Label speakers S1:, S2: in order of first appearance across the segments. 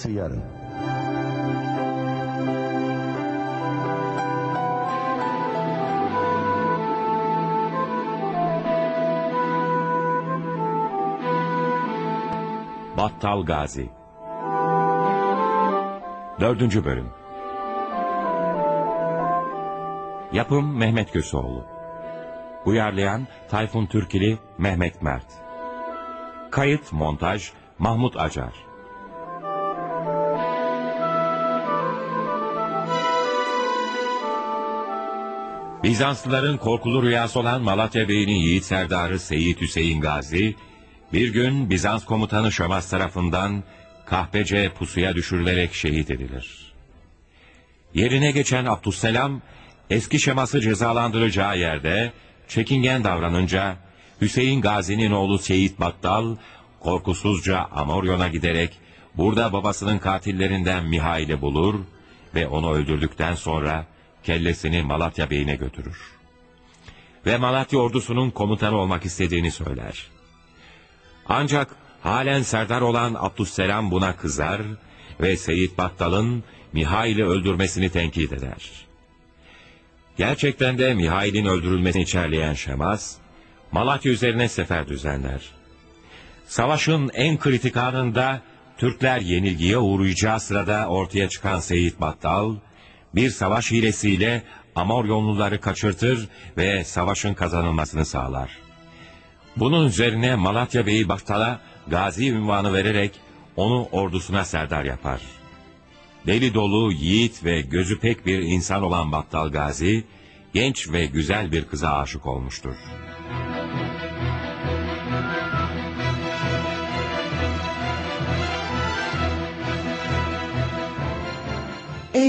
S1: arkası yarın.
S2: Battal Gazi. Dördüncü Bölüm. Yapım Mehmet Köseoğlu. Uyarlayan Tayfun Türkili Mehmet Mert. Kayıt Montaj Mahmut Acar Bizanslıların korkulu rüyası olan Malatya Bey'inin yiğit serdarı Seyit Hüseyin Gazi, bir gün Bizans komutanı Şamas tarafından kahpece pusuya düşürülerek şehit edilir. Yerine geçen Abdüsselam, eski Şamas'ı cezalandıracağı yerde çekingen davranınca Hüseyin Gazi'nin oğlu Seyit Battal korkusuzca Amoryon'a giderek burada babasının katillerinden Mihail'i bulur ve onu öldürdükten sonra kellesini Malatya Bey'ine götürür. Ve Malatya ordusunun komutanı olmak istediğini söyler. Ancak halen serdar olan Abdüsselam buna kızar ve Seyit Battal'ın Mihail'i öldürmesini tenkit eder. Gerçekten de Mihail'in öldürülmesini içerleyen Şemas, Malatya üzerine sefer düzenler. Savaşın en kritik anında Türkler yenilgiye uğrayacağı sırada ortaya çıkan Seyit Battal, bir savaş hilesiyle Amoryonluları kaçırtır ve savaşın kazanılmasını sağlar. Bunun üzerine Malatya Bey'i Battal'a gazi ünvanı vererek onu ordusuna serdar yapar. Deli dolu, yiğit ve gözü pek bir insan olan Battal Gazi, genç ve güzel bir kıza aşık olmuştur.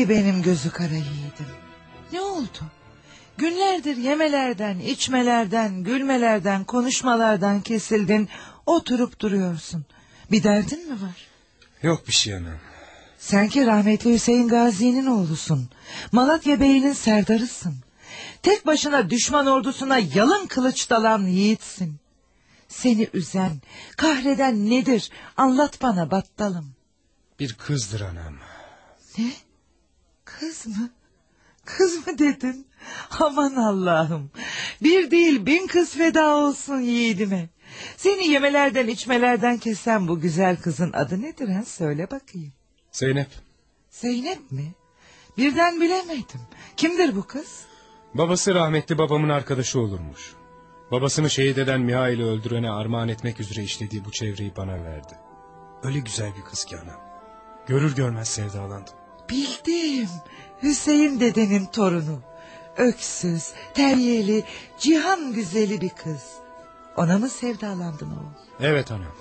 S3: Ey benim gözü kara yiğidim. Ne oldu? Günlerdir yemelerden, içmelerden, gülmelerden, konuşmalardan kesildin. Oturup duruyorsun. Bir derdin mi var?
S4: Yok bir şey anam.
S3: Sen ki rahmetli Hüseyin Gazi'nin oğlusun. Malatya Bey'inin serdarısın. Tek başına düşman ordusuna yalın kılıç dalan yiğitsin. Seni üzen, kahreden nedir? Anlat bana battalım.
S4: Bir kızdır anam.
S3: Ne? Kız mı? Kız mı dedin? Aman Allah'ım. Bir değil bin kız feda olsun yiğidime. Seni yemelerden içmelerden kesen bu güzel kızın adı nedir ha? Söyle bakayım.
S4: Zeynep.
S3: Zeynep mi? Birden bilemedim. Kimdir bu kız?
S4: Babası rahmetli babamın arkadaşı olurmuş. Babasını şehit eden Mihail'i öldürene armağan etmek üzere işlediği bu çevreyi bana verdi. Öyle güzel bir kız ki anam. Görür görmez sevdalandım.
S3: Bildim. Hüseyin dedenin torunu. Öksüz, terbiyeli, cihan güzeli bir kız. Ona mı sevdalandın oğul?
S4: Evet anam.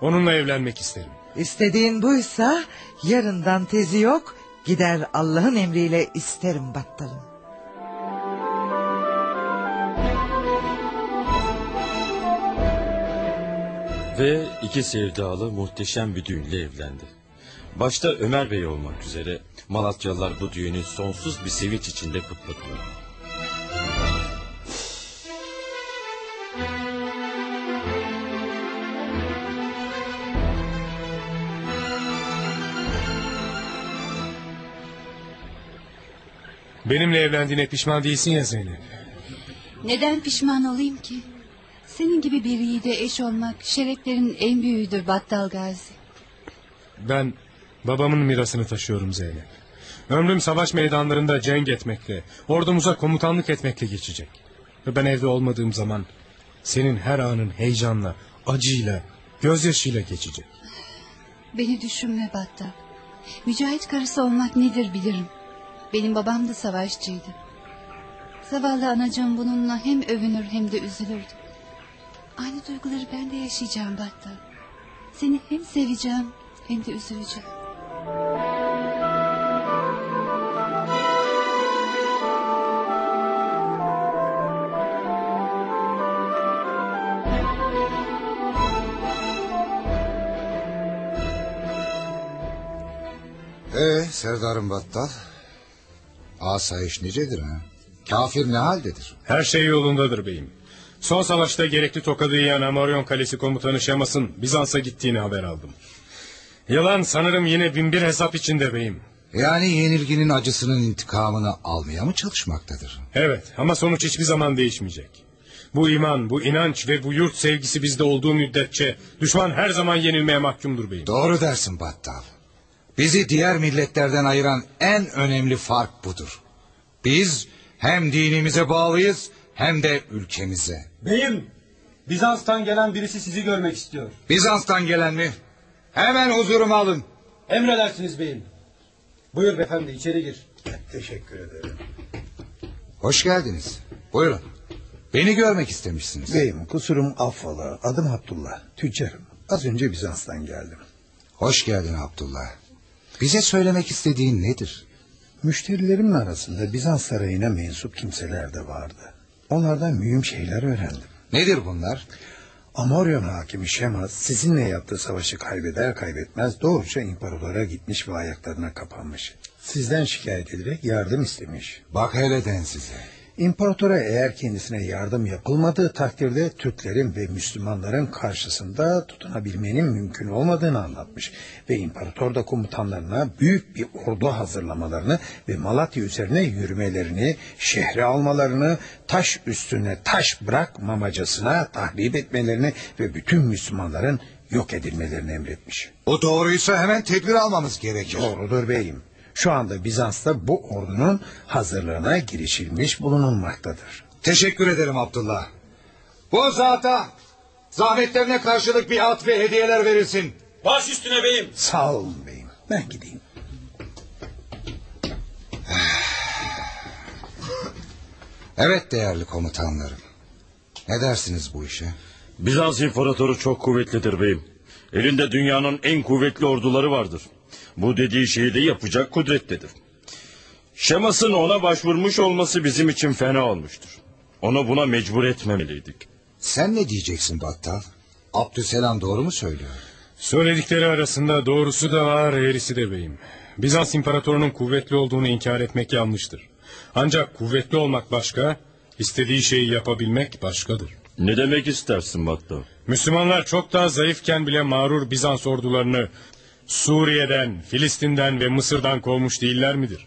S4: Onunla evlenmek isterim.
S3: İstediğin buysa yarından tezi yok. Gider Allah'ın emriyle isterim battalım.
S5: Ve iki sevdalı muhteşem bir düğünle evlendi. Başta Ömer Bey olmak üzere Malatyalılar bu düğünü sonsuz bir sevinç içinde kutladılar.
S4: Benimle evlendiğine pişman değilsin ya Zeynep.
S6: Neden pişman olayım ki? Senin gibi bir yiğide eş olmak şereflerin en büyüğüdür Battal Gazi.
S4: Ben babamın mirasını taşıyorum Zeynep. Ömrüm savaş meydanlarında cenk etmekle, ordumuza komutanlık etmekle geçecek. Ve ben evde olmadığım zaman senin her anın heyecanla, acıyla, gözyaşıyla geçecek.
S6: Beni düşünme Battal. Mücahit karısı olmak nedir bilirim. Benim babam da savaşçıydı. Zavallı anacığım bununla hem övünür hem de üzülürdü. Aynı duyguları ben de yaşayacağım Battal. Seni hem seveceğim hem de üzüleceğim.
S7: Serdar'ım Battal. Asayiş nicedir ha? Kafir ne haldedir?
S4: Her şey yolundadır beyim. Son savaşta gerekli tokadı yiyen Amoryon Kalesi komutanı Şemas'ın Bizans'a gittiğini haber aldım. Yılan sanırım yine binbir hesap içinde beyim.
S7: Yani yenilginin acısının intikamını almaya mı çalışmaktadır?
S4: Evet ama sonuç hiçbir zaman değişmeyecek. Bu iman, bu inanç ve bu yurt sevgisi bizde olduğu müddetçe düşman her zaman yenilmeye mahkumdur beyim.
S7: Doğru dersin Battal. Bizi diğer milletlerden ayıran en önemli fark budur. Biz hem dinimize bağlıyız hem de ülkemize.
S1: Beyim, Bizans'tan gelen birisi sizi görmek istiyor.
S7: Bizans'tan gelen mi? Hemen huzuruma alın.
S1: Emredersiniz beyim. Buyur beyefendi içeri gir.
S8: Teşekkür ederim.
S7: Hoş geldiniz. Buyurun. Beni görmek istemişsiniz.
S8: Beyim kusurum affola. Adım Abdullah. Tüccarım. Az önce Bizans'tan geldim.
S7: Hoş geldin Abdullah. Bize söylemek istediğin nedir?
S8: Müşterilerimin arasında Bizans sarayına mensup kimseler de vardı. Onlardan mühim şeyler öğrendim.
S7: Nedir bunlar?
S8: Amoryon hakimi Şemas sizinle yaptığı savaşı kaybeder kaybetmez doğruca imparatora gitmiş ve ayaklarına kapanmış. Sizden şikayet ederek yardım istemiş.
S7: Bak hele den size.
S8: İmparatora eğer kendisine yardım yapılmadığı takdirde Türklerin ve Müslümanların karşısında tutunabilmenin mümkün olmadığını anlatmış. Ve imparator da komutanlarına büyük bir ordu hazırlamalarını ve Malatya üzerine yürümelerini, şehri almalarını, taş üstüne taş bırakmamacasına tahrip etmelerini ve bütün Müslümanların yok edilmelerini emretmiş.
S7: O doğruysa hemen tedbir almamız gerekir.
S8: Doğrudur beyim. Şu anda Bizans'ta bu ordunun hazırlığına girişilmiş bulunulmaktadır.
S7: Teşekkür ederim Abdullah. Bu zata zahmetlerine karşılık bir at ve hediyeler verilsin.
S1: Baş üstüne beyim.
S8: Sağ olun beyim. Ben gideyim.
S7: Evet değerli komutanlarım. Ne dersiniz bu işe?
S5: Bizans imparatoru çok kuvvetlidir beyim. Elinde dünyanın en kuvvetli orduları vardır. Bu dediği şeyi de yapacak kudrettedir. Şemas'ın ona başvurmuş olması bizim için fena olmuştur. Onu buna mecbur etmemeliydik.
S7: Sen ne diyeceksin Battal? Abdüselam doğru mu söylüyor?
S4: Söyledikleri arasında doğrusu da var, eğrisi de beyim. Bizans imparatorunun kuvvetli olduğunu inkar etmek yanlıştır. Ancak kuvvetli olmak başka, istediği şeyi yapabilmek başkadır.
S5: Ne demek istersin Battal?
S4: Müslümanlar çok daha zayıfken bile mağrur Bizans ordularını Suriye'den, Filistin'den ve Mısır'dan kovmuş değiller midir?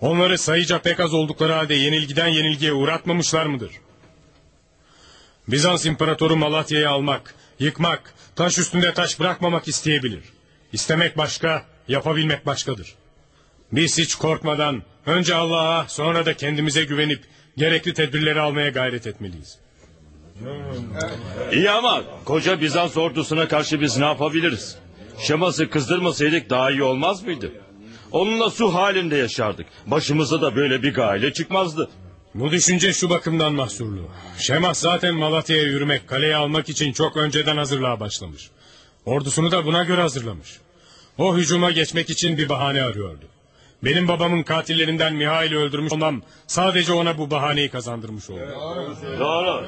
S4: Onları sayıca pek az oldukları halde yenilgiden yenilgiye uğratmamışlar mıdır? Bizans imparatoru Malatya'yı almak, yıkmak, taş üstünde taş bırakmamak isteyebilir. İstemek başka, yapabilmek başkadır. Biz hiç korkmadan önce Allah'a sonra da kendimize güvenip gerekli tedbirleri almaya gayret etmeliyiz.
S5: İyi ama koca Bizans ordusuna karşı biz ne yapabiliriz? Şemas'ı kızdırmasaydık daha iyi olmaz mıydı? Onunla su halinde yaşardık. Başımıza da böyle bir gaile çıkmazdı.
S4: Bu düşünce şu bakımdan mahsurlu. Şemas zaten Malatya'ya yürümek, kaleyi almak için çok önceden hazırlığa başlamış. Ordusunu da buna göre hazırlamış. O hücuma geçmek için bir bahane arıyordu. Benim babamın katillerinden Mihail'i öldürmüş olmam sadece ona bu bahaneyi kazandırmış oldu.
S5: Doğru.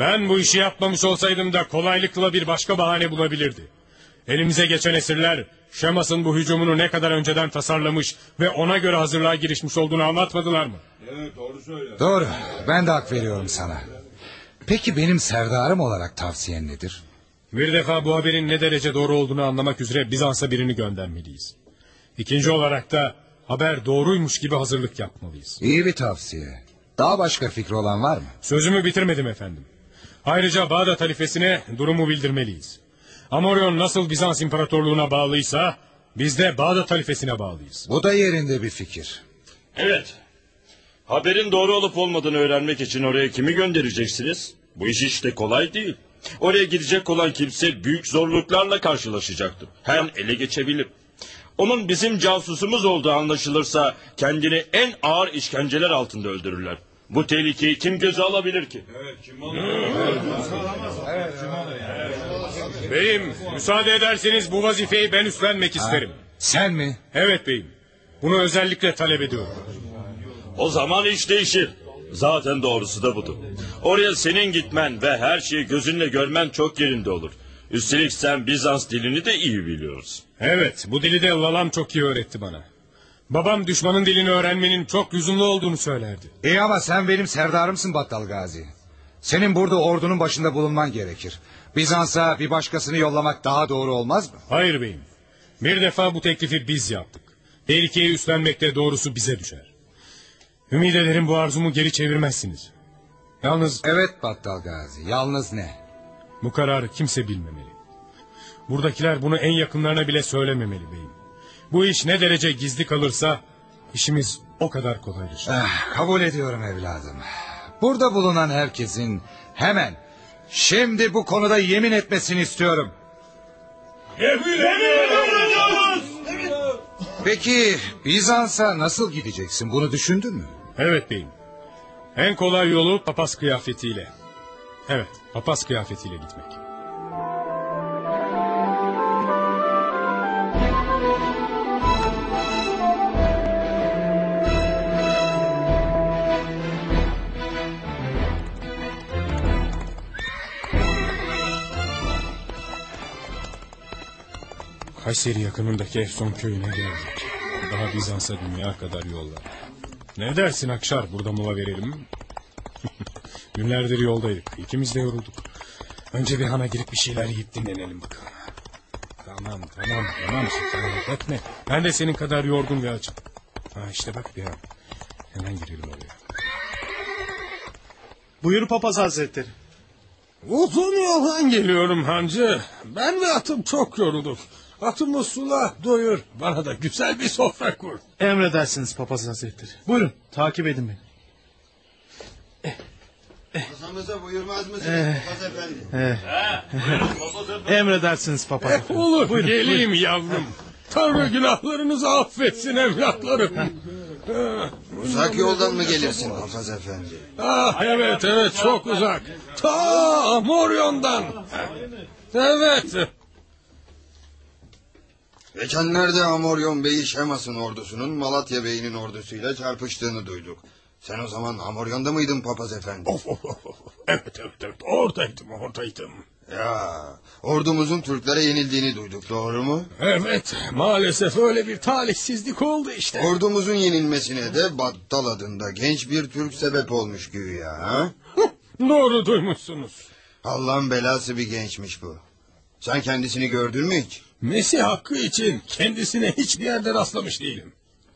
S4: Ben bu işi yapmamış olsaydım da kolaylıkla bir başka bahane bulabilirdi. Elimize geçen esirler Şemas'ın bu hücumunu ne kadar önceden tasarlamış ve ona göre hazırlığa girişmiş olduğunu anlatmadılar mı?
S7: Doğru. Ben de hak veriyorum sana. Peki benim serdarım olarak tavsiyen nedir?
S4: Bir defa bu haberin ne derece doğru olduğunu anlamak üzere Bizans'a birini göndermeliyiz. İkinci olarak da haber doğruymuş gibi hazırlık yapmalıyız.
S7: İyi bir tavsiye. Daha başka fikri olan var mı?
S4: Sözümü bitirmedim efendim. Ayrıca Bağdat halifesine durumu bildirmeliyiz. Amoryon nasıl Bizans İmparatorluğu'na bağlıysa biz de Bağdat halifesine bağlıyız.
S7: Bu da yerinde bir fikir.
S5: Evet. Haberin doğru olup olmadığını öğrenmek için oraya kimi göndereceksiniz? Bu iş hiç de kolay değil. Oraya gidecek olan kimse büyük zorluklarla karşılaşacaktır. Her an ele geçebilir. Onun bizim casusumuz olduğu anlaşılırsa kendini en ağır işkenceler altında öldürürler. Bu tehlikeyi kim göze alabilir ki?
S4: Beyim müsaade ederseniz bu vazifeyi ben üstlenmek isterim.
S7: Sen mi?
S4: Evet beyim. Bunu özellikle talep ediyorum.
S5: O zaman iş değişir. Zaten doğrusu da budur. Oraya senin gitmen ve her şeyi gözünle görmen çok yerinde olur. Üstelik sen Bizans dilini de iyi biliyorsun.
S4: Evet bu dili de Lalam çok iyi öğretti bana. Babam düşmanın dilini öğrenmenin çok lüzumlu olduğunu söylerdi.
S7: İyi ama sen benim serdarımsın Battal Gazi. Senin burada ordunun başında bulunman gerekir. Bizans'a bir başkasını yollamak daha doğru olmaz mı?
S4: Hayır beyim. Bir defa bu teklifi biz yaptık. Tehlikeyi üstlenmek de doğrusu bize düşer. Ümit ederim bu arzumu geri çevirmezsiniz. Yalnız
S7: Evet Battal Gazi. Yalnız ne?
S4: bu kararı kimse bilmemeli. Buradakiler bunu en yakınlarına bile söylememeli beyim. Bu iş ne derece gizli kalırsa işimiz o kadar kolaylaşır.
S7: Ah, kabul ediyorum evladım. Burada bulunan herkesin hemen şimdi bu konuda yemin etmesini istiyorum. Peki Bizans'a nasıl gideceksin bunu düşündün mü?
S4: Evet beyim. En kolay yolu papaz kıyafetiyle. Evet, papaz kıyafetiyle gitmek. Kayseri yakınındaki Efson köyüne geldik. Daha Bizans'a dünya kadar yol var. Ne dersin Akşar burada mola verelim? Günlerdir yoldaydık. İkimiz de yorulduk. Önce bir hana girip bir şeyler yiyip dinlenelim bakalım. Tamam tamam tamam şikayet etme. Ben de senin kadar yorgun ve açım. Ha işte bak bir han. Hemen girelim oraya.
S9: Buyur papaz hazretleri.
S10: Uzun yoldan geliyorum hancı. Ben ve atım çok yorulduk. Atımı sula doyur. Bana da güzel bir sofra kur.
S9: Emredersiniz papaz hazretleri. Buyurun takip edin beni.
S11: Masamıza buyurmaz mısınız Papaz Efendi?
S9: Emredersiniz papaz
S10: Eh,
S9: efendi.
S10: olur
S9: Buyurun,
S10: geleyim yavrum. Tanrı günahlarınızı affetsin evlatlarım.
S11: Uzak yoldan mı gelirsin Papaz Efendi?
S10: Ah evet evet çok uzak. Ta Amoryon'dan. Evet.
S11: Geçenlerde Amoryon Bey'i Şemas'ın ordusunun Malatya Bey'inin ordusuyla çarpıştığını duyduk. Sen o zaman Amoryon'da mıydın Papaz Efendi?
S10: Of, of, of. Evet evet evet oradaydım oradaydım.
S11: Ya ordumuzun Türklere yenildiğini duyduk doğru mu?
S10: Evet maalesef öyle bir talihsizlik oldu işte.
S11: Ordumuzun yenilmesine de Battal adında genç bir Türk sebep olmuş güya. Ha?
S10: Doğru duymuşsunuz.
S11: Allah'ın belası bir gençmiş bu. Sen kendisini gördün mü hiç?
S10: Mesih hakkı için kendisine hiçbir yerde rastlamış değilim.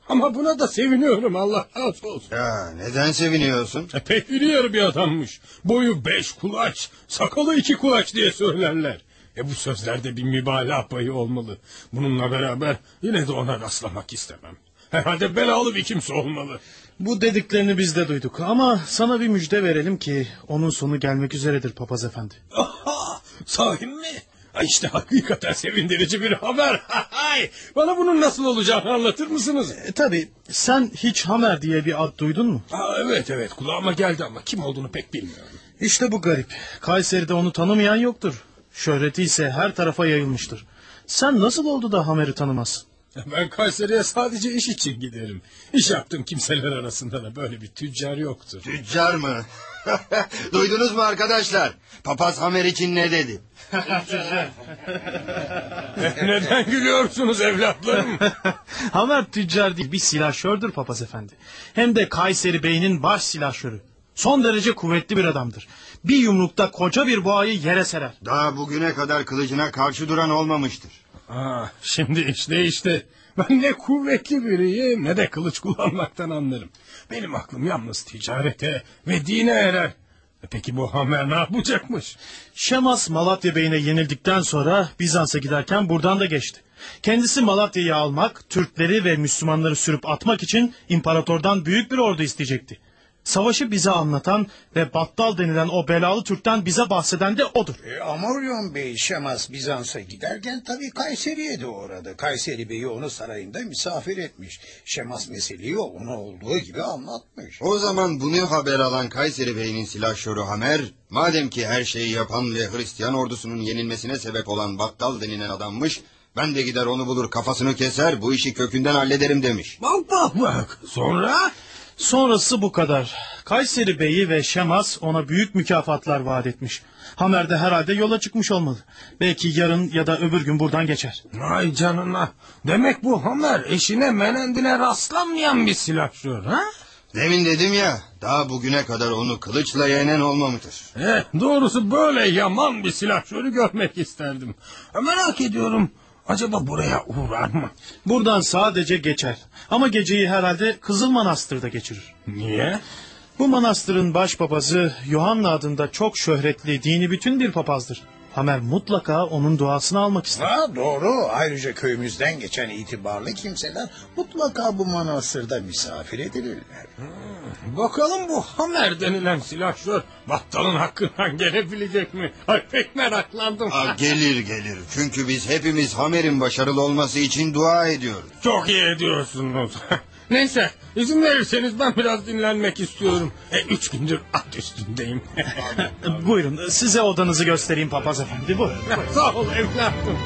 S10: Ama buna da seviniyorum Allah razı olsun.
S11: Ya neden seviniyorsun?
S10: E, pek iri bir adammış. Boyu beş kulaç, sakalı iki kulaç diye söylerler. E bu sözlerde bir mübalağa payı olmalı. Bununla beraber yine de ona rastlamak istemem. Herhalde belalı bir kimse olmalı.
S9: Bu dediklerini biz de duyduk ama sana bir müjde verelim ki onun sonu gelmek üzeredir papaz efendi.
S10: Aha, sahi mi? Ay işte hakikaten sevindirici bir haber. Bana bunun nasıl olacağını anlatır mısınız?
S9: E, tabi sen hiç Hamer diye bir ad duydun mu?
S10: Aa, evet evet kulağıma geldi ama kim olduğunu pek bilmiyorum.
S9: İşte bu garip. Kayseri'de onu tanımayan yoktur. Şöhreti ise her tarafa yayılmıştır. Sen nasıl oldu da Hamer'i tanımazsın?
S10: Ben Kayseri'ye sadece iş için giderim. İş yaptığım kimseler arasında da böyle bir tüccar yoktur.
S11: Tüccar mı? Duydunuz mu arkadaşlar? Papaz Hamer için ne dedi?
S10: Neden gülüyorsunuz evlatlarım?
S9: Hamer tüccar değil bir silahşördür papaz efendi. Hem de Kayseri Bey'inin baş silahşörü. Son derece kuvvetli bir adamdır. Bir yumrukta koca bir boğayı yere serer.
S11: Daha bugüne kadar kılıcına karşı duran olmamıştır.
S10: Aa, şimdi işte işte. Ben ne kuvvetli biriyim ne de kılıç kullanmaktan anlarım. Benim aklım yalnız ticarete ve dine erer. E Peki bu Hamer ne yapacakmış?
S9: Şemas Malatya Bey'ine yenildikten sonra Bizans'a giderken buradan da geçti. Kendisi Malatya'yı almak, Türkleri ve Müslümanları sürüp atmak için imparatordan büyük bir ordu isteyecekti. Savaşı bize anlatan ve Battal denilen o belalı Türk'ten bize bahseden de odur.
S8: E, Amoryon Bey Şemas Bizans'a giderken tabii Kayseri'ye de uğradı. Kayseri Bey'i onu sarayında misafir etmiş. Şemas meseleyi ona olduğu gibi anlatmış.
S11: O zaman bunu haber alan Kayseri Bey'in silahşörü Hamer, madem ki her şeyi yapan ve Hristiyan ordusunun yenilmesine sebep olan Battal denilen adammış, ben de gider onu bulur kafasını keser bu işi kökünden hallederim demiş.
S10: Bak bak bak. Sonra?
S9: Sonrası bu kadar. Kayseri Bey'i ve Şemas ona büyük mükafatlar vaat etmiş. Hamer de herhalde yola çıkmış olmalı. Belki yarın ya da öbür gün buradan geçer.
S10: Ay canına. Demek bu Hamer eşine menendine rastlanmayan bir silahşör ha?
S11: Demin dedim ya, daha bugüne kadar onu kılıçla yenen olmamıştır.
S10: Eh, doğrusu böyle yaman bir silahşörü görmek isterdim. Merak ediyorum.
S12: Acaba buraya uğrar mı?
S9: Buradan sadece geçer. Ama geceyi herhalde Kızıl Manastır'da geçirir.
S12: Niye?
S9: Bu manastırın başpapazı Yohanna adında çok şöhretli dini bütün bir papazdır. Hamer mutlaka onun duasını almak ister.
S8: Ha, doğru. Ayrıca köyümüzden geçen itibarlı kimseler mutlaka bu manastırda misafir edilirler.
S12: Bakalım bu Hamer denilen silahşör battalın hakkından gelebilecek mi? Ay pek meraklandım.
S11: Aa, gelir gelir. Çünkü biz hepimiz Hamer'in başarılı olması için dua ediyoruz.
S12: Çok iyi ediyorsunuz. Neyse izin verirseniz ben biraz dinlenmek istiyorum. E, üç gündür at üstündeyim.
S9: Buyurun size odanızı göstereyim papaz efendi. Buyurun.
S12: Sağ ol evladım.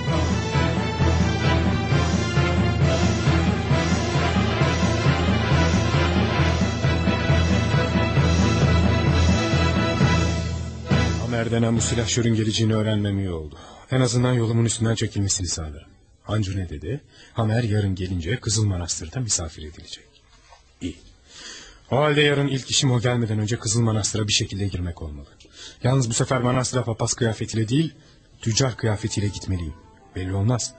S4: Hamer denen bu silahşörün geleceğini öğrenmem iyi oldu. En azından yolumun üstünden çekilmesini sağlarım. Hancı ne dedi? Hamer yarın gelince Kızıl Manastır'da misafir edilecek. İyi. O halde yarın ilk işim o gelmeden önce Kızıl Manastır'a bir şekilde girmek olmalı. Yalnız bu sefer manastıra papaz kıyafetiyle değil, tüccar kıyafetiyle gitmeliyim. Belli olmaz.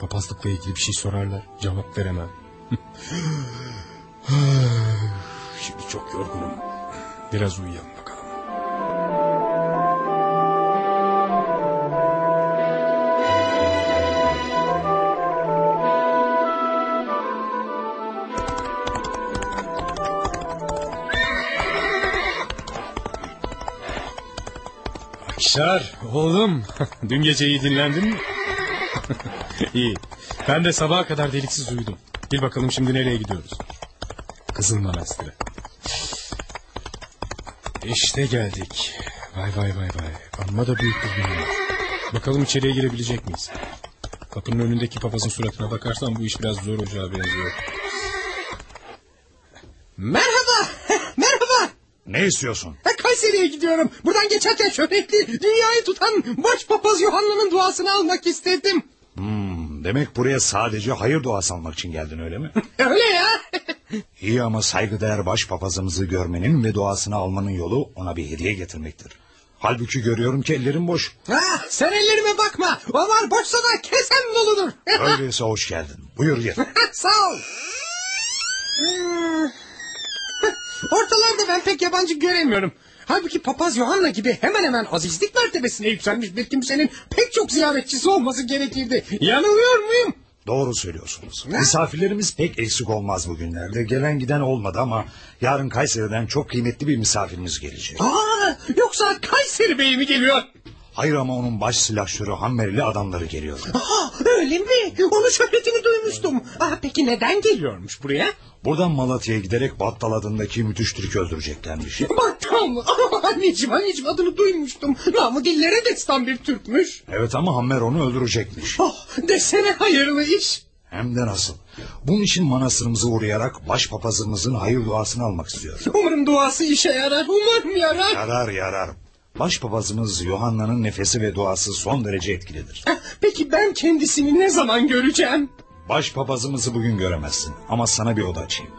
S4: Papazlıkla ilgili bir şey sorarlar, cevap veremem. Şimdi çok yorgunum. Biraz uyuyalım Akşar oğlum dün gece iyi dinlendin mi? iyi. Ben de sabaha kadar deliksiz uyudum. Bil bakalım şimdi nereye gidiyoruz? Kızıl Manastırı. İşte geldik. Vay vay vay vay. Amma da büyük bir bina. Bakalım içeriye girebilecek miyiz? Kapının önündeki papazın suratına bakarsan bu iş biraz zor olacağı benziyor.
S12: Merhaba. Merhaba.
S13: Ne istiyorsun?
S12: Kayseri'ye gidiyorum. Buradan geçerken şöhretli dünyayı tutan başpapaz Yuhanna'nın duasını almak istedim.
S13: Hmm, demek buraya sadece hayır duası almak için geldin öyle mi?
S12: Öyle ya.
S13: İyi ama saygıdeğer başpapazımızı görmenin ve duasını almanın yolu ona bir hediye getirmektir. Halbuki görüyorum ki ellerin boş.
S12: Ah, sen ellerime bakma. Onlar boşsa da kesen doludur.
S13: Öyleyse hoş geldin. Buyur gir.
S12: Sağ ol. Hmm. Ortalarda ben pek yabancı göremiyorum. Halbuki papaz Yohanna gibi hemen hemen azizlik mertebesine yükselmiş bir kimsenin pek çok ziyaretçisi olması gerekirdi. Yanılıyor muyum?
S13: Doğru söylüyorsunuz. Misafirlerimiz pek eksik olmaz bugünlerde. Gelen giden olmadı ama yarın Kayseri'den çok kıymetli bir misafirimiz gelecek.
S12: Aa, yoksa Kayseri Bey mi geliyor?
S13: Hayır ama onun baş silahşörü Hammerli adamları geliyor.
S12: Aa, öyle mi? Onun şöhretini duymuştum. Aa, peki neden geliyormuş buraya?
S13: Buradan Malatya'ya giderek Battal adındaki müthiş Türk öldüreceklermiş.
S12: Battal mı? Anneciğim anneciğim adını duymuştum. Namı dillere destan bir Türkmüş.
S13: Evet ama Hammer onu öldürecekmiş.
S12: Oh, desene hayırlı iş.
S13: Hem de nasıl. Bunun için manastırımıza uğrayarak başpapazımızın hayır duasını almak istiyor.
S12: Umarım duası işe yarar. Umarım yarar.
S13: Yarar yarar. Başpapazımız Yohanna'nın nefesi ve duası son derece etkilidir.
S12: Peki ben kendisini ne zaman göreceğim?
S13: Başpapazımızı bugün göremezsin ama sana bir oda açayım.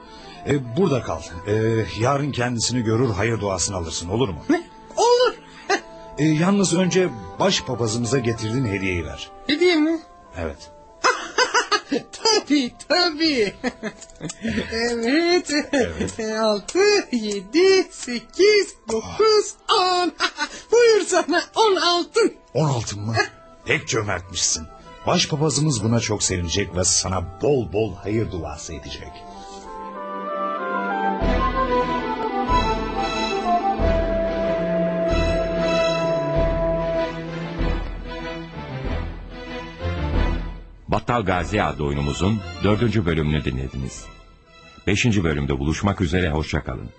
S13: E, burada kal. E, yarın kendisini görür hayır duasını alırsın olur mu?
S12: Olur.
S13: E, yalnız önce başpapazımıza getirdiğin hediyeyi ver.
S12: Hediye mi?
S13: Evet.
S12: tabii tabii. evet. evet. Altı, yedi, sekiz, dokuz, on. Buyur sana on altın.
S13: On altın mı? Pek cömertmişsin. Başpapazımız buna çok sevinecek ve sana bol bol hayır duası edecek.
S2: Battal Gazi adlı oyunumuzun dördüncü bölümünü dinlediniz. Beşinci bölümde buluşmak üzere, hoşçakalın.